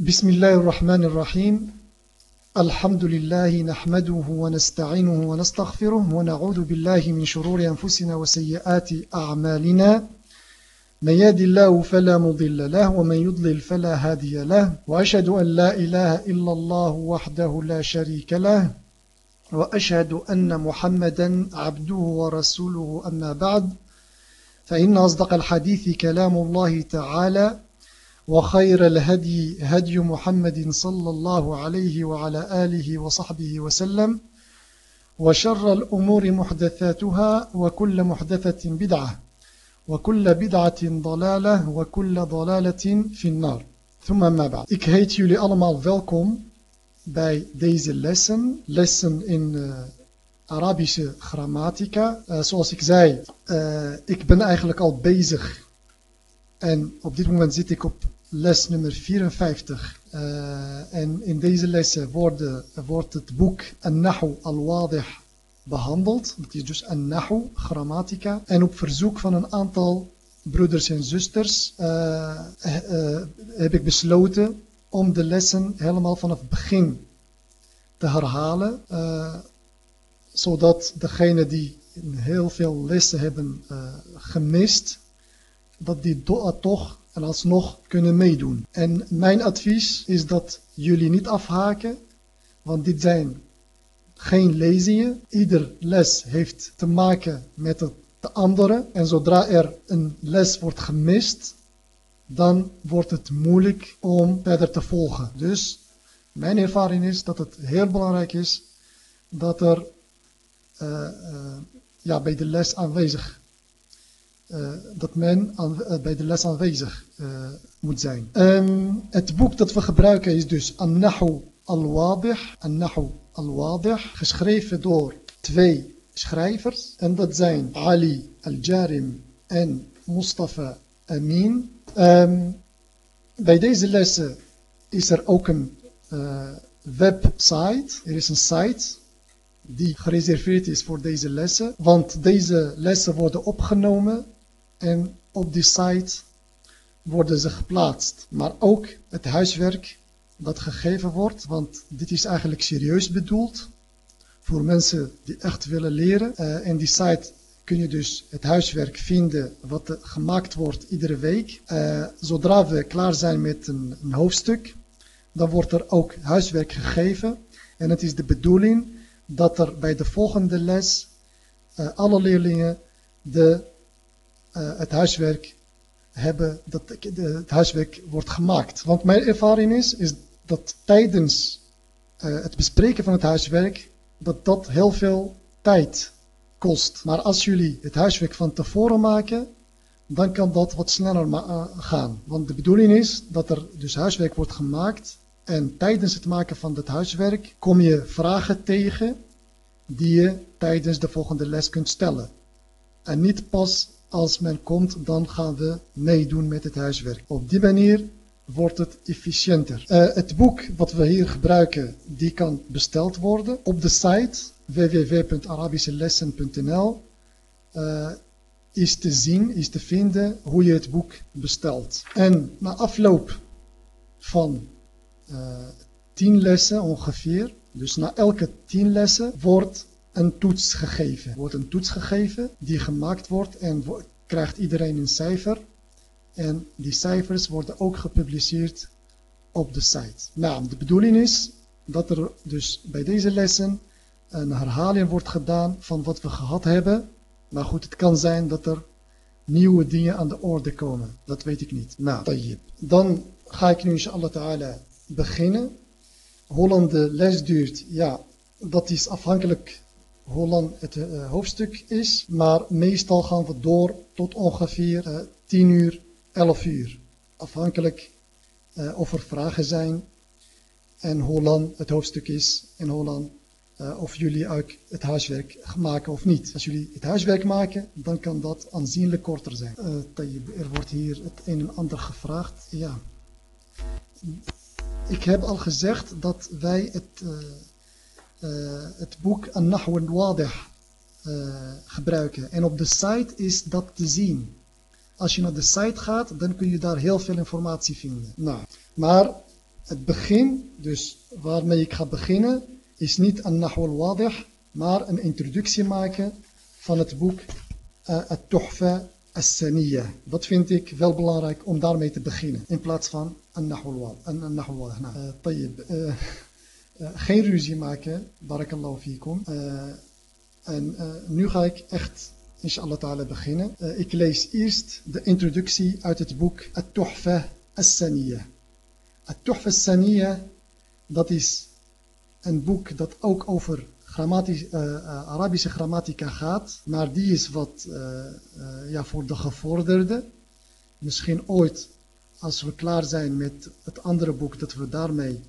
بسم الله الرحمن الرحيم الحمد لله نحمده ونستعينه ونستغفره ونعوذ بالله من شرور أنفسنا وسيئات أعمالنا من يهد الله فلا مضل له ومن يضلل فلا هادي له وأشهد أن لا إله إلا الله وحده لا شريك له وأشهد أن محمدا عبده ورسوله أما بعد فإن أصدق الحديث كلام الله تعالى وخير الهدي هدي محمد صلى الله عليه وعلى آله وصحبه وسلم وشر الأمور محدثاتها وكل محدثة بدعة وكل بدعة ضلالة وكل ضلالة في النار ثم ما بعد Ik heet jullie allemaal welkom bij deze lessen. Lessen in uh, Arabische grammatica. Uh, zoals ik zei, uh, ik ben eigenlijk al bezig en op dit moment zit ik op les nummer 54. Uh, en in deze lessen worden, wordt het boek An-Nahu al-Wadih behandeld. Dat is dus An-Nahu, grammatica. En op verzoek van een aantal broeders en zusters uh, uh, heb ik besloten om de lessen helemaal vanaf het begin te herhalen. zodat degene die heel veel lessen hebben gemist, dat die toch en alsnog kunnen meedoen. En mijn advies is dat jullie niet afhaken, want dit zijn geen lezingen. Ieder les heeft te maken met de andere. En zodra er een les wordt gemist, dan wordt het moeilijk om verder te volgen. Dus mijn ervaring is dat het heel belangrijk is dat er uh, uh, ja, bij de les aanwezig uh, dat men aan, uh, bij de les aanwezig uh, moet zijn. Um, het boek dat we gebruiken is dus An-Nahu al-Wadih. An-Nahu al-Wadih, geschreven door twee schrijvers. En dat zijn Ali al-Jarim en Mustafa Amin. Um, bij deze lessen is er ook een website. Er is een site die gereserveerd is voor deze lessen. Want deze lessen worden opgenomen en op die site worden ze geplaatst. Maar ook het huiswerk dat gegeven wordt, want dit is eigenlijk serieus bedoeld voor mensen die echt willen leren. Uh, en die site kun je dus het huiswerk vinden wat gemaakt wordt iedere week. Uh, zodra we klaar zijn met een, hoofdstuk, dan wordt er ook huiswerk gegeven. En het is de bedoeling dat er bij de volgende les uh, alle leerlingen de uh, het huiswerk hebben, dat het huiswerk wordt gemaakt. Want mijn ervaring is, is dat tijdens uh, het bespreken van het huiswerk, dat dat heel veel tijd kost. Maar als jullie het huiswerk van tevoren maken, dan kan dat wat sneller uh, gaan. Want de bedoeling is dat er dus huiswerk wordt gemaakt en tijdens het maken van dat huiswerk kom je vragen tegen die je tijdens de volgende les kunt stellen. En niet pas als men komt, dan gaan we meedoen met het huiswerk. Op die manier wordt het efficiënter. Uh, het boek wat we hier gebruiken, die kan besteld worden op de site www.arabischelessen.nl uh, is te zien, is te vinden hoe je het boek bestelt. En na afloop van uh, tien lessen ongeveer, dus na elke tien lessen, wordt een toets gegeven. Er wordt een toets gegeven die gemaakt wordt en krijgt iedereen een cijfer. En die cijfers worden ook gepubliceerd op de site. Nou, de bedoeling is dat er dus bij deze lessen een herhaling wordt gedaan van wat we gehad hebben. Maar goed, het kan zijn dat er nieuwe dingen aan de orde komen. Dat weet ik niet. Nou, tayyip. Dan ga ik nu inshallah ta'ala beginnen. Hoe les duurt, ja, dat is afhankelijk hoe lang het uh, hoofdstuk is. Maar meestal gaan we door tot ongeveer uh, 10 uur, 11 uur. Afhankelijk uh, of er vragen zijn en hoe lang het hoofdstuk is en hoe lang of jullie ook het huiswerk maken of niet. Als jullie het huiswerk maken, dan kan dat aanzienlijk korter zijn. Er wordt hier het een en ander gevraagd. Ja. Ik heb al gezegd dat wij het, het boek An-Nahw al-Wadih gebruiken. En op de site is dat te zien. Als je naar de site gaat, dan kun je daar heel veel informatie vinden. Nou, maar Het begin, dus waarmee ik ga beginnen, is niet een nahwal wadih, maar een introductie maken van het boek uh, At-Tuhfa As-Saniyya. Dat vind ik wel belangrijk om daarmee te beginnen, in plaats van een nahwal wadih. Geen ruzie maken, barakallahu fikum. Uh, en uh, nu ga ik echt inshallah ta'ala beginnen. Ik lees eerst de introductie uit het boek At-Tuhfa As-Saniyya. At-Tuhfa As-Saniyya, dat is een boek dat ook over grammatisch, Arabische grammatica gaat, maar die is wat ja, voor de gevorderde. Misschien ooit, als we klaar zijn met het andere boek, dat we daarmee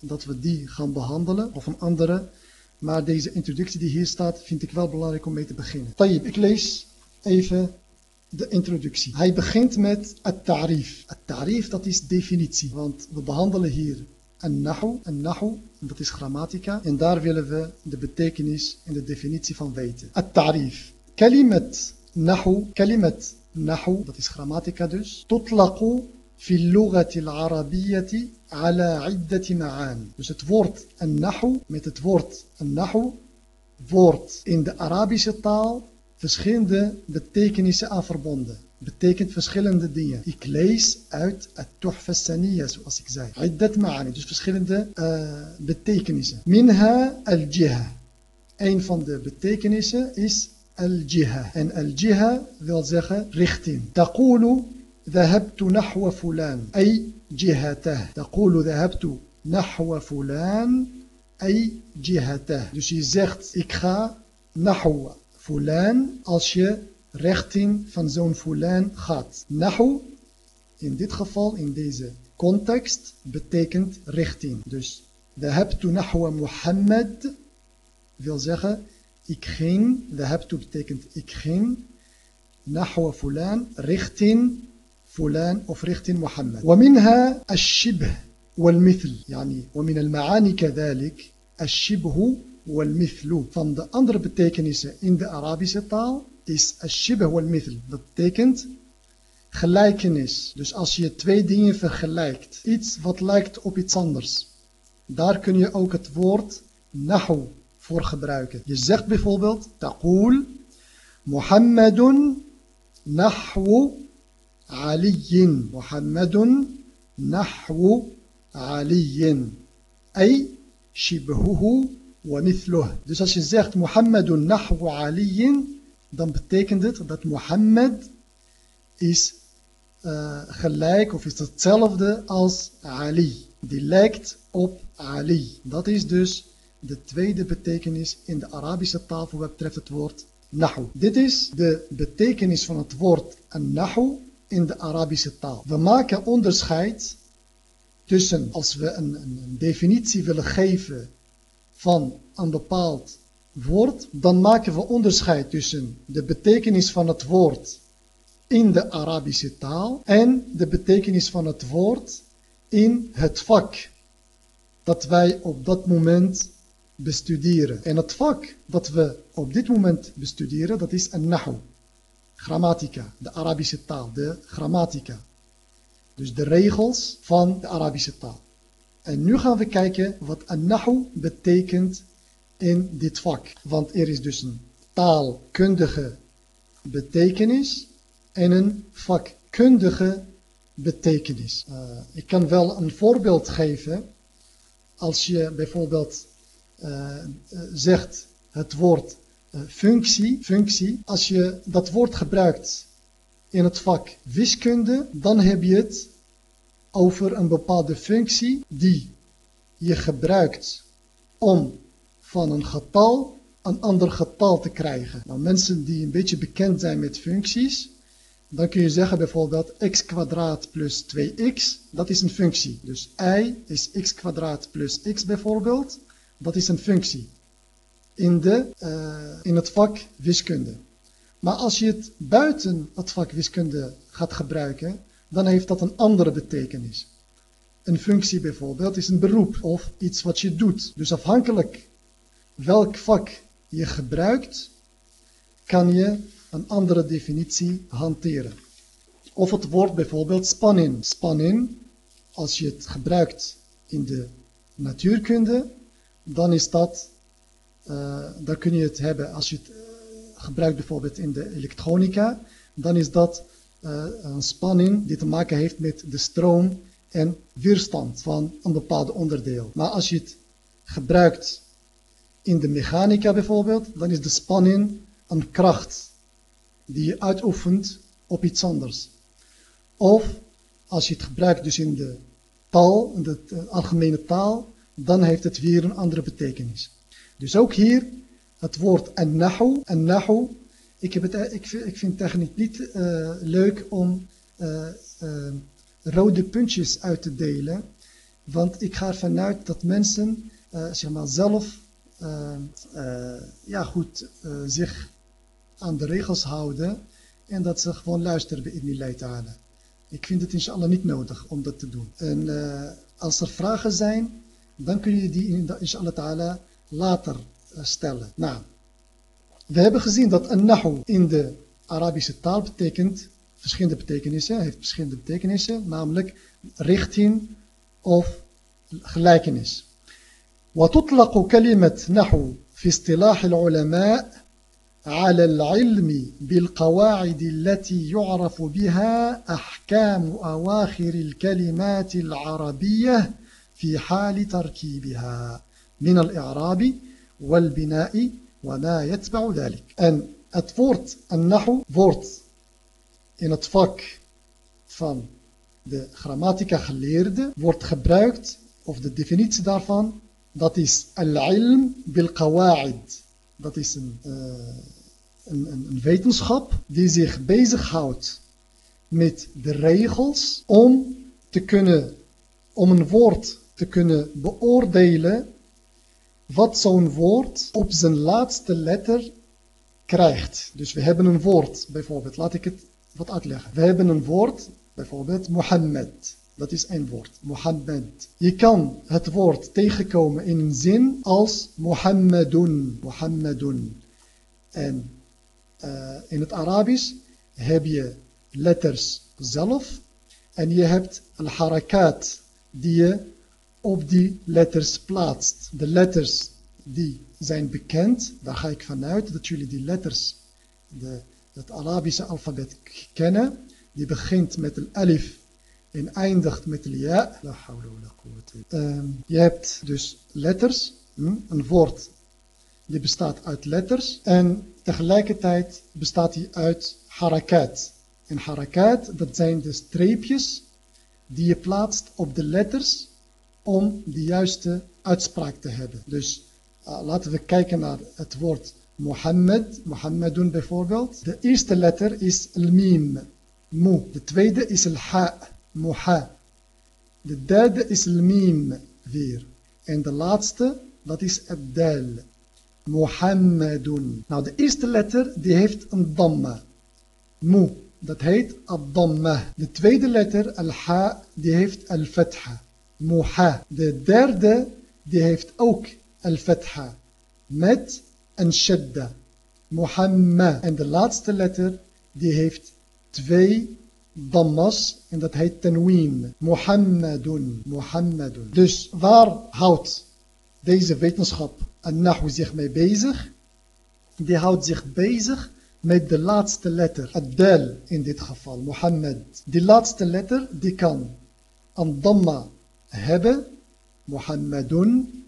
dat we die gaan behandelen, of een andere. Maar deze introductie die hier staat, vind ik wel belangrijk om mee te beginnen. Tayyip, ik lees even de introductie. Hij begint met het tarif. Het tarif, dat is definitie. Want we behandelen hier een nahu, een nahu, dat is grammatica. En daar willen we de betekenis en de definitie van weten. Het tarif. Kalimat nahu, kalimat nahu, dat is grammatica dus. Tutlaqu في اللغة العربية على عدة معان. Dus het woord النحو met het woord النحو wordt in de Arabische taal verschillende betekenissen aan verbonden. Betekent verschillende dingen. Ik lees uit het Tuhfa Saniya, zoals ik zei. Iddat ma'ani, dus verschillende uh, betekenissen. Minha al-jiha. Een van de betekenissen is al-jiha. En al-jiha wil zeggen richting. Taqulu ذهبت نحو فلان أي جهته تقول ذهبت نحو فلان أي جهته dus je zegt ik ga نحو فلان als je richting van zo'n fulan gaat نحو in dit geval in deze context betekent richting dus ذهبت نحو محمد wil zeggen ik ging ذهبت betekent ik ging نحو فلان richting فلان of richting محمد ومنها الشبه والمثل يعني ومن المعاني كذلك الشبه والمثل van de andere betekenissen in de Arabische taal is الشبه والمثل dat betekent gelijkenis dus als je twee dingen vergelijkt iets wat lijkt op iets anders daar kun je ook het woord nahu voor gebruiken je zegt bijvoorbeeld taqul Muhammadun nahwu علي محمد نحو علي أي شبهه ومثله Dus als je zegt Muhammadun nahwu aliyin, dan betekent het dat Mohammed is uh, gelijk of is hetzelfde als Ali. Die lijkt op Ali. Dat is dus de tweede betekenis in de Arabische taal voor wat betreft het woord nahu. Dit is de betekenis van het woord nahu in de Arabische taal. We maken onderscheid tussen, als we een, een, definitie willen geven van een bepaald woord, dan maken we onderscheid tussen de betekenis van het woord in de Arabische taal en de betekenis van het woord in het vak dat wij op dat moment bestuderen. En het vak dat we op dit moment bestuderen, dat is een nahu grammatica, de Arabische taal, de grammatica. Dus de regels van de Arabische taal. En nu gaan we kijken wat een nahu betekent in dit vak. Want er is dus een taalkundige betekenis en een vakkundige betekenis. Uh, ik kan wel een voorbeeld geven. Als je bijvoorbeeld uh, zegt het woord eh, functie, functie. Als je dat woord gebruikt in het vak wiskunde, dan heb je het over een bepaalde functie die je gebruikt om van een getal een ander getal te krijgen. Nou, mensen die een beetje bekend zijn met functies, dan kun je zeggen bijvoorbeeld x kwadraat plus 2x, dat is een functie. Dus y is x kwadraat plus x bijvoorbeeld, dat is een functie in, de, uh, in het vak wiskunde. Maar als je het buiten het vak wiskunde gaat gebruiken, dan heeft dat een andere betekenis. Een functie bijvoorbeeld is een beroep of iets wat je doet. Dus afhankelijk welk vak je gebruikt, kan je een andere definitie hanteren. Of het woord bijvoorbeeld spanning. Spanning als je het gebruikt in de natuurkunde, dan is dat, uh, dan kun je het hebben als je het uh, gebruikt bijvoorbeeld in de elektronica, dan is dat uh, een spanning die te maken heeft met de stroom en weerstand van een bepaald onderdeel. Maar als je het gebruikt in de mechanica bijvoorbeeld, dan is de spanning een kracht die je uitoefent op iets anders. Of als je het gebruikt dus in de taal, in de algemene taal, dan heeft het weer een andere betekenis. Dus ook hier het woord an-nahu. An-nahu, ik, heb het, ik, ik vind eigenlijk niet uh, leuk om uh, rode puntjes uit te delen. Want ik ga ervan uit dat mensen zeg maar zelf ja, goed, zich aan de regels houden. En dat ze gewoon luisteren bij Ibn ta'ala. Ik vind het inshallah niet nodig om dat te doen. En als er vragen zijn, dan kun je die inshallah ta'ala later stellen. Nou, we hebben gezien dat een nahu in de Arabische taal betekent verschillende betekenissen, heeft verschillende betekenissen, namelijk richting of gelijkenis. وتطلق كلمة نحو في اصطلاح العلماء على العلم بالقواعد التي يعرف بها أحكام أواخر الكلمات العربية في حال تركيبها min al-i'rabi wal-bina'i wa ma yatba'u dhalik. En het woord an-nahu wordt in het vak van de grammatica geleerde wordt gebruikt, of de definitie daarvan, dat is al-ilm bil-qawa'id. Dat is een, eh, een, een wetenschap die zich bezighoudt met de regels om te kunnen om een woord te kunnen beoordelen wat zo'n woord op zijn laatste letter krijgt. Dus we hebben een woord, bijvoorbeeld, laat ik het wat uitleggen. We hebben een woord, bijvoorbeeld Mohammed. Dat is een woord, Mohammed. Je kan het woord tegenkomen in een zin als Mohammedun. Mohammedun. En uh, in het Arabisch heb je letters zelf en je hebt al-harakat die je op die letters plaatst. De letters die zijn bekend, daar ga ik vanuit dat jullie die letters, de het Arabische alfabet kennen. Die begint met een alif en eindigt met een ja. Um, je hebt dus letters, hm? een woord die bestaat uit letters en tegelijkertijd bestaat die uit harakat. En harakat, dat zijn de streepjes die je plaatst op de letters om de juiste uitspraak te hebben. Dus uh, laten we kijken naar het woord Mohammed, Mohammedun bijvoorbeeld. De eerste letter is al-mim, mu. De tweede is al-ha, muha. De derde is al-mim weer. En de laatste, dat is al-dal, Mohammedun. Nou, de eerste letter, die heeft een damma, mu. Dat heet al-damma. De tweede letter, al-ha, die heeft al-fatha, muha. De derde, die heeft ook al-fatha, met en shadda. Muhammad. En de laatste letter die heeft twee dammas en dat heet tenween. Muhammadun. Muhammadun. Dus waar houdt deze wetenschap en nahu zich mee bezig? Die houdt zich bezig met de laatste letter. Het dal in dit geval. Muhammad. Die laatste letter die kan een damma hebben. Muhammadun.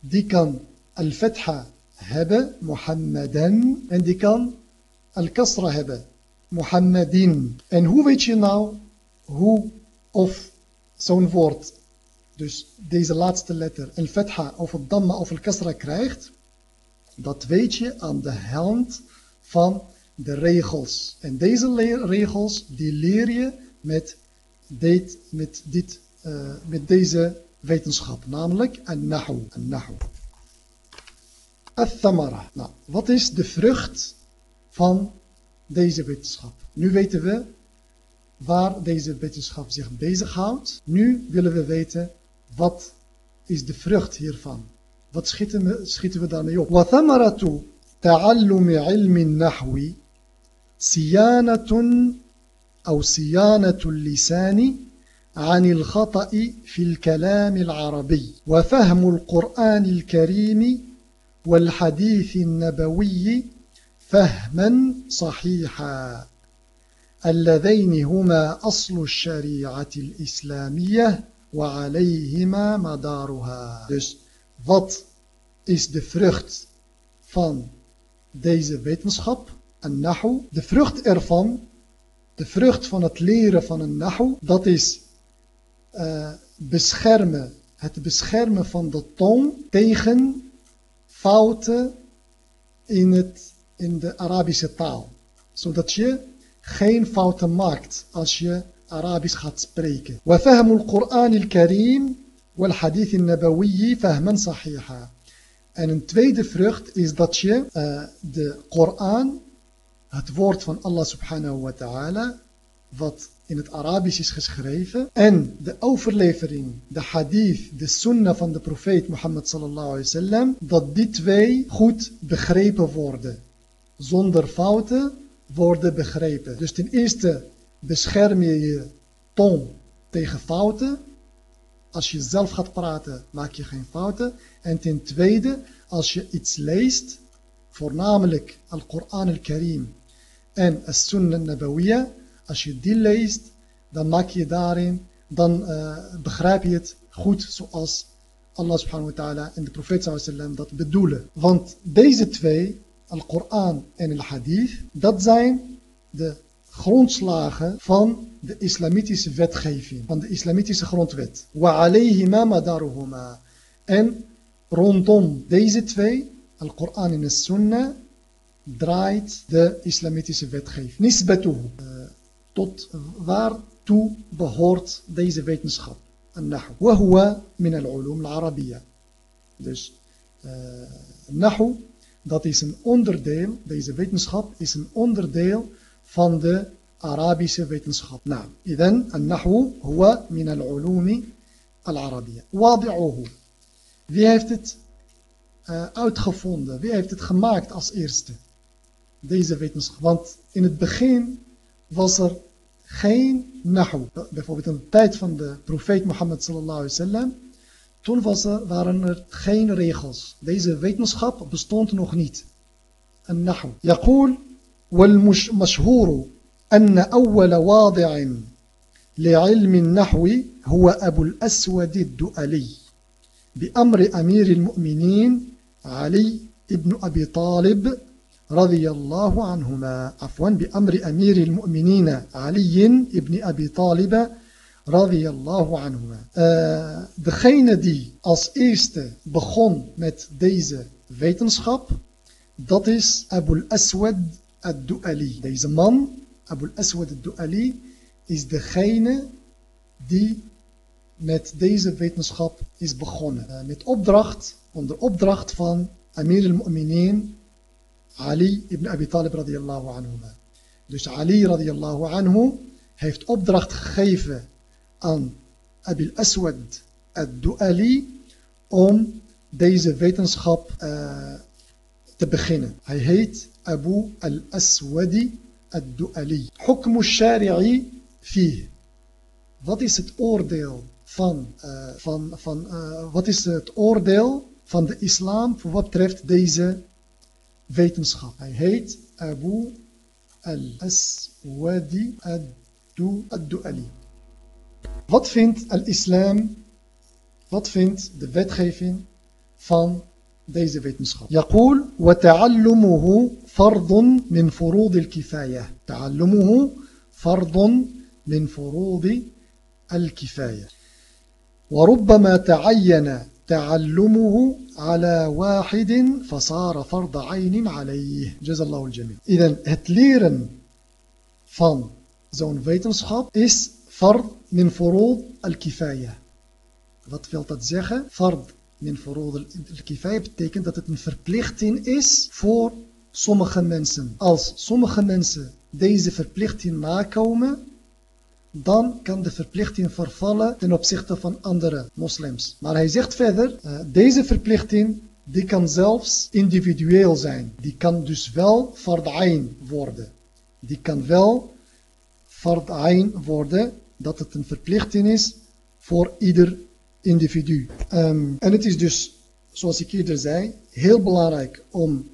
Die kan al-fatha hebben, Mohammedan. En die kan al-kasra hebben, Mohammedin. En hoe weet je nou hoe of zo'n woord, dus deze laatste letter, al-fatha of al damma of al-kasra krijgt? Dat weet je aan de hand van de regels. En deze regels, die leer je met, dit, met, dit, uh, met deze wetenschap, namelijk an-nahu. An-nahu. Al-thamara. Nou, wat is de vrucht van deze wetenschap? Nu weten we waar deze wetenschap zich bezighoudt. Nu willen we weten wat is de vrucht hiervan. Wat schieten we, schieten we daarmee op? وثمرة تعلم علم النحو صيانة أو صيانة اللسان عن الخطأ في الكلام العربي وفهم القرآن الكريم والحديث النبوي فهما صحيحا اللذين هما أصل الشريعة الإسلامية وعليهما مدارها Dus wat is de vrucht van deze wetenschap? Een nahu. De vrucht ervan, de vrucht van het leren van een nahu, dat is uh, beschermen, het beschermen van de tong tegen fouten in, het, in de Arabische taal. Zodat je geen fouten maakt als je Arabisch gaat spreken. وفهم القرآن الكريم والحديث النبوي فهما صحيحا. En een tweede vrucht is dat je uh, de Koran, het woord van Allah subhanahu wa ta'ala, wat in het Arabisch is geschreven, en de overlevering, de hadith, de sunnah van de profeet Mohammed sallallahu alaihi wasallam, dat die twee goed begrepen worden. Zonder fouten worden begrepen. Dus ten eerste bescherm je je tong tegen fouten. Als je zelf gaat praten, maak je geen fouten. En ten tweede, als je iets leest, voornamelijk Al-Quran al-Karim en As-Sunnah Nabawiyya, als je die leest, dan maak je daarin, dan uh, begrijp je het goed zoals Allah subhanahu wa ta'ala en de profeet sallam dat bedoelen. Want deze twee, Al-Quran en Al-Hadith, dat zijn de grondslagen van de islamitische wetgeving, van de islamitische grondwet. En rondom deze twee, Al-Quran en Al-Sunnah, draait de islamitische wetgeving. Nisbatuhu Uh, tot waartoe behoort deze wetenschap? Nahu. وهو من العلوم العربية. Dus uh, Nahu, dat is een onderdeel, deze wetenschap is een onderdeel van de Arabische wetenschap. Nou, إذن النحو هو من العلوم العربية. واضعه. Wie heeft het uh, uitgevonden? Wie heeft het gemaakt als eerste? Deze wetenschap. Want in het begin was er geen nahu. Bijvoorbeeld in de tijd van de profeet Mohammed sallallahu alaihi wasallam. Toen was er, waren er geen regels. Deze wetenschap bestond nog niet. Een nahu. والمشهور أن أول واضع لعلم النحو هو أبو الأسود الدؤلي أمير المؤمنين علي ابن أبي طالب رضي الله عنهما عفوا بأمر أمير المؤمنين علي ابن أبي طالب رضي الله عنهما uh, degene die als eerste begon met deze wetenschap dat is Abu al-Aswad al-Du'ali deze man Abu al-Aswad al-Du'ali is degene die met deze wetenschap is begonnen. Uh, met opdracht, onder opdracht van Amir al-Mu'minin Ali ibn Abi Talib radiyallahu anhu. Dus Ali radiyallahu anhu heeft opdracht gegeven aan Abil Aswad ad-Du'ali om deze wetenschap uh, te beginnen. Hij heet Abu al-Aswadi ad-Du'ali. Hukm al-Shari'i fih. Wat is het oordeel van, uh, van, van uh, wat is het oordeel van de islam voor wat betreft deze wetenschap. Hij heet Abu al-Aswadi ad-Du'ali. Wat vindt al-Islam, wat vindt de wetgeving van deze wetenschap? يقول وتعلمه فرض من فروض الكفاية تعلمه فرض من فروض الكفاية وربما تعين تعلمه على واحد فصار فرض عين عليه جزا الله الجميع إذا het leren van zo'n wetenschap is fard min furud al-kifaya wat wil dat zeggen? fard min furud al-kifaya betekent dat het een verplichting is voor sommige mensen als sommige mensen deze verplichting nakomen dan kan de verplichting vervallen ten opzichte van andere moslims. Maar hij zegt verder, uh, deze verplichting die kan zelfs individueel zijn. Die kan dus wel fard'ain worden. Die kan wel fard'ain worden dat het een verplichting is voor ieder individu. Um, en het is dus, zoals ik eerder zei, heel belangrijk om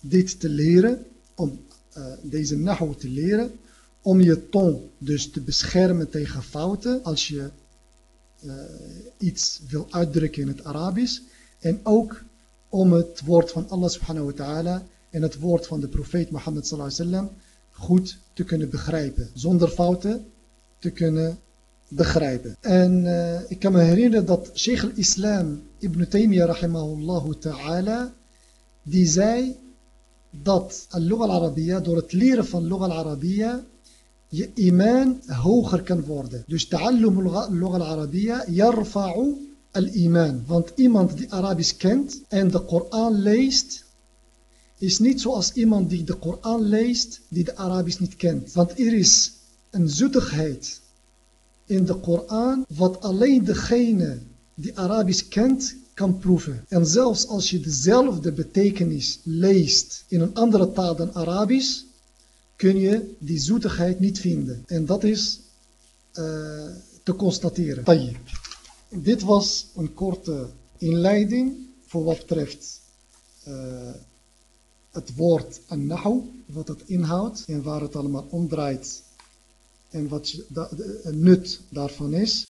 dit te leren, om uh, deze nahu te leren, om je tong dus te beschermen tegen fouten als je uh, iets wil uitdrukken in het Arabisch. En ook om het woord van Allah subhanahu wa ta'ala en het woord van de profeet Mohammed sallallahu alaihi wasallam goed te kunnen begrijpen. Zonder fouten te kunnen begrijpen. En uh, ik kan me herinneren dat Sheikh al-Islam Ibn Taymiyyah rahimahullah ta'ala die zei dat al-Lugha door het leren van Lugha al-Arabiya je iman hoger kan worden. Dus ta'allum al-Lugha al-Arabiya yarfa'u al-iman. Want iemand die Arabisch kent en de Koran leest is niet zoals iemand die de Koran leest die de Arabisch niet kent. Want er is een zoetigheid in de Koran wat alleen degene die Arabisch kent kan proeven. En zelfs als je dezelfde betekenis leest in een andere taal dan Arabisch, kun je die zoetigheid niet vinden. En dat is uh, te constateren. Tayyip. Dit was een korte inleiding voor wat betreft uh, het woord an-nahu, wat het inhoudt en waar het allemaal om draait en wat het nut daarvan is.